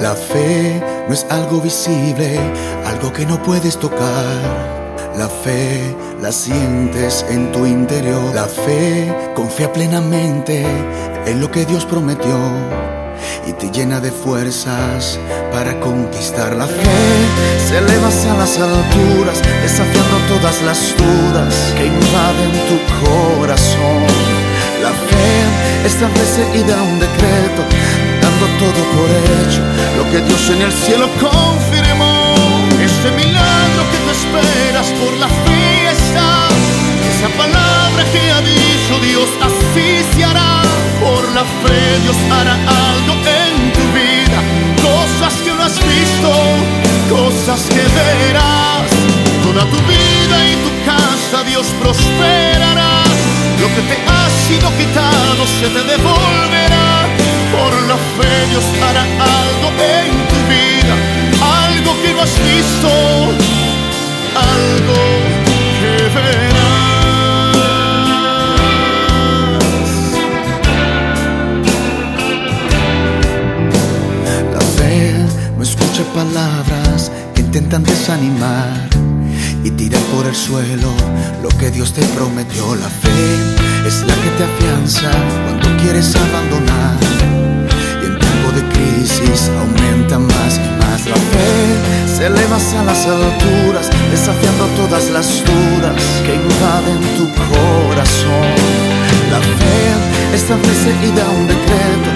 La fe no es algo visible, algo que no puedes tocar. La fe la sientes en tu interior. La fe confía plenamente en lo que Dios prometió y te llena de fuerzas para conquistar. La fe se eleva a las alturas, desafiando todas las dudas que invaden tu corazón. La fe establece y da un decreto, todo por hecho que Dios en el cielo confirmó. Ese milagro que te esperas por la fiesta, esa palabra que ha dicho Dios, así se hará. Por la fe Dios hará algo en tu vida, cosas que no has visto, cosas que verás. Toda tu vida y tu casa Dios prosperará. Lo que te ha sido quitado se te devolverá. Por la fe Dios hará algo en tu vida, algo que no has visto, algo que verás. La fe no escucha palabras que intentan desanimar y tirar por el suelo lo que Dios te prometió. La fe es la que te afianza cuando quieres abandonar a las alturas, desafiando todas las dudas que invaden tu corazón. La fe establece y da un decreto,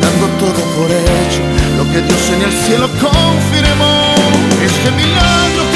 dando todo por hecho, lo que Dios en el cielo confirmó. Este milagro